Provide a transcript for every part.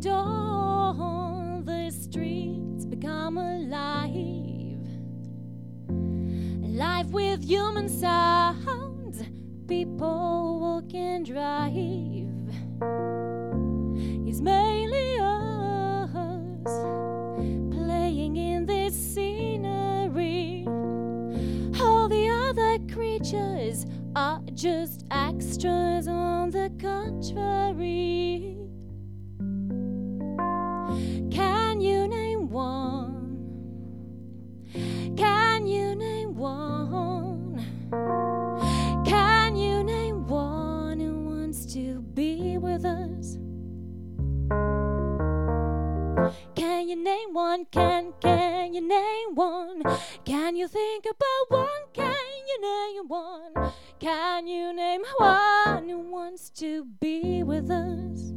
the streets become alive. Alive with human sounds, people walk and drive. It's mainly us playing in this scenery. All the other creatures are just extras on the contrary. Can you name one? Can can you name one? Can you think about one? Can you name one? Can you name one who wants to be with us?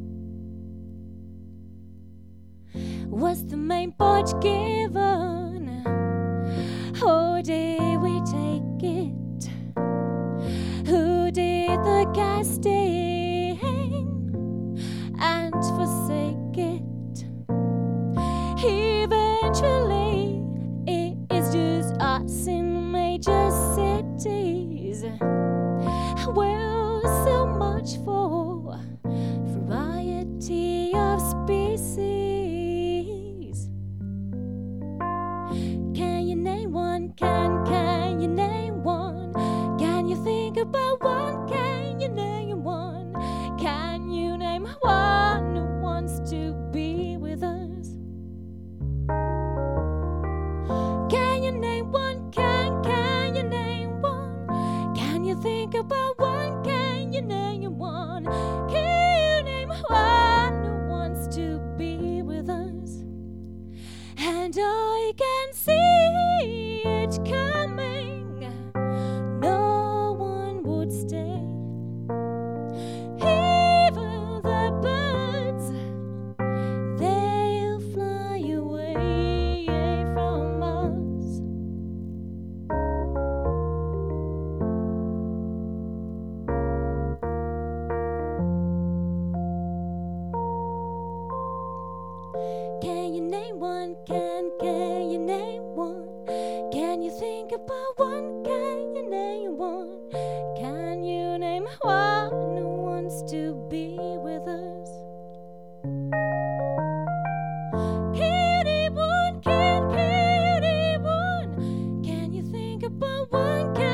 Was the main porch given? Or did we take it? Who did the casting Well, so much for variety of species. Can you name one? Can can you name one? Can you think about one? Can you name one? Can you name one And I can see it coming. No one would stay. one? Can can you name one? Can you think about one? Can you name one? Can you name one who wants to be with us? Can anyone? Can can anyone? Can you think about one? Can